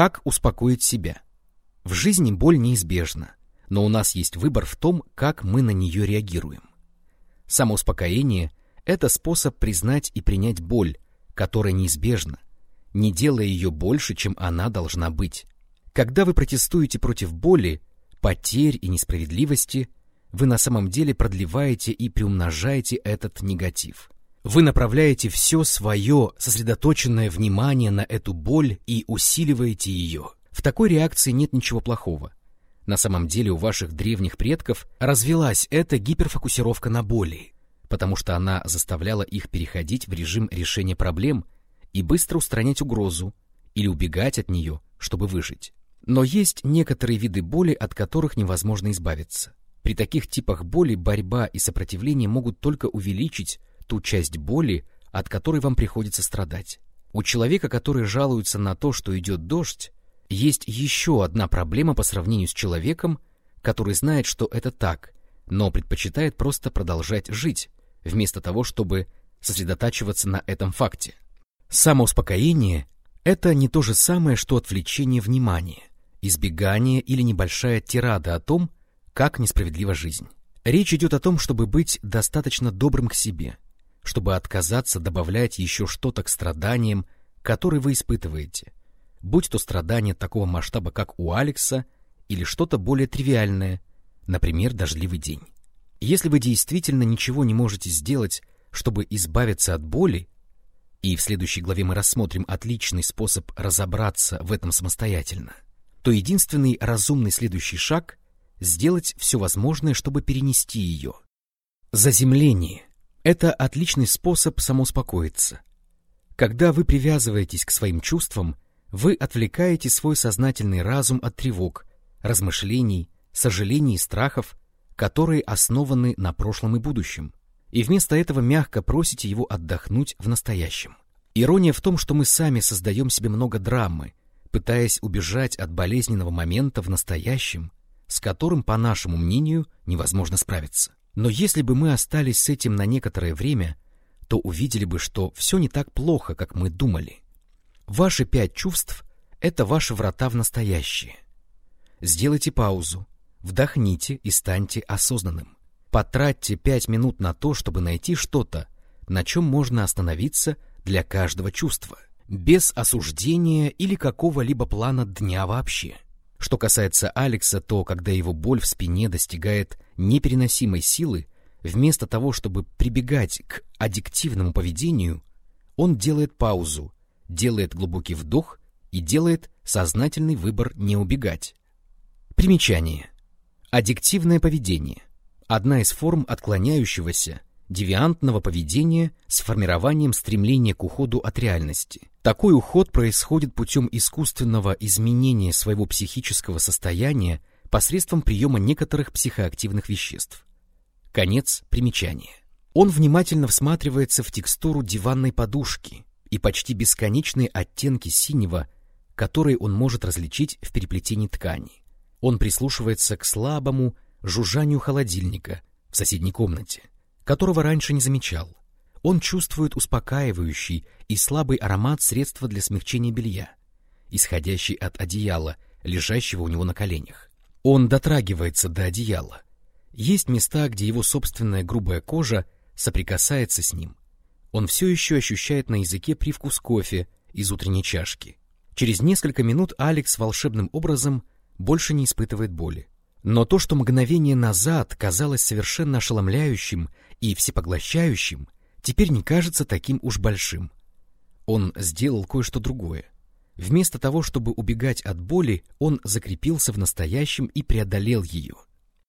Как успокоить себя? В жизни боль неизбежна, но у нас есть выбор в том, как мы на нее реагируем. Самоуспокоение — это способ признать и принять боль, которая неизбежна, не делая ее больше, чем она должна быть. Когда вы протестуете против боли, потерь и несправедливости, вы на самом деле продлеваете и приумножаете этот негатив. Вы направляете все свое сосредоточенное внимание на эту боль и усиливаете ее. В такой реакции нет ничего плохого. На самом деле у ваших древних предков развелась эта гиперфокусировка на боли, потому что она заставляла их переходить в режим решения проблем и быстро устранять угрозу или убегать от нее, чтобы выжить. Но есть некоторые виды боли, от которых невозможно избавиться. При таких типах боли борьба и сопротивление могут только увеличить ту часть боли, от которой вам приходится страдать. У человека, который жалуется на то, что идет дождь, есть еще одна проблема по сравнению с человеком, который знает, что это так, но предпочитает просто продолжать жить, вместо того, чтобы сосредотачиваться на этом факте. Самоуспокоение — это не то же самое, что отвлечение внимания, избегание или небольшая тирада о том, как несправедлива жизнь. Речь идет о том, чтобы быть достаточно добрым к себе — чтобы отказаться добавлять еще что-то к страданиям, которые вы испытываете, будь то страдания такого масштаба, как у Алекса, или что-то более тривиальное, например, дождливый день. Если вы действительно ничего не можете сделать, чтобы избавиться от боли, и в следующей главе мы рассмотрим отличный способ разобраться в этом самостоятельно, то единственный разумный следующий шаг — сделать все возможное, чтобы перенести ее. Заземление это отличный способ самоуспокоиться. Когда вы привязываетесь к своим чувствам, вы отвлекаете свой сознательный разум от тревог, размышлений, сожалений и страхов, которые основаны на прошлом и будущем, и вместо этого мягко просите его отдохнуть в настоящем. Ирония в том, что мы сами создаем себе много драмы, пытаясь убежать от болезненного момента в настоящем, с которым, по нашему мнению, невозможно справиться. Но если бы мы остались с этим на некоторое время, то увидели бы, что все не так плохо, как мы думали. Ваши пять чувств — это ваши врата в настоящее. Сделайте паузу, вдохните и станьте осознанным. Потратьте пять минут на то, чтобы найти что-то, на чем можно остановиться для каждого чувства, без осуждения или какого-либо плана дня вообще. Что касается Алекса, то когда его боль в спине достигает непереносимой силы, вместо того, чтобы прибегать к аддиктивному поведению, он делает паузу, делает глубокий вдох и делает сознательный выбор не убегать. Примечание. Аддиктивное поведение – одна из форм отклоняющегося, девиантного поведения с формированием стремления к уходу от реальности. Такой уход происходит путем искусственного изменения своего психического состояния посредством приема некоторых психоактивных веществ. Конец примечания. Он внимательно всматривается в текстуру диванной подушки и почти бесконечные оттенки синего, которые он может различить в переплетении ткани. Он прислушивается к слабому жужжанию холодильника в соседней комнате, которого раньше не замечал. Он чувствует успокаивающий и слабый аромат средства для смягчения белья, исходящий от одеяла, лежащего у него на коленях. Он дотрагивается до одеяла. Есть места, где его собственная грубая кожа соприкасается с ним. Он все еще ощущает на языке привкус кофе из утренней чашки. Через несколько минут Алекс волшебным образом больше не испытывает боли. Но то, что мгновение назад казалось совершенно ошеломляющим и всепоглощающим, теперь не кажется таким уж большим. Он сделал кое-что другое. Вместо того, чтобы убегать от боли, он закрепился в настоящем и преодолел ее —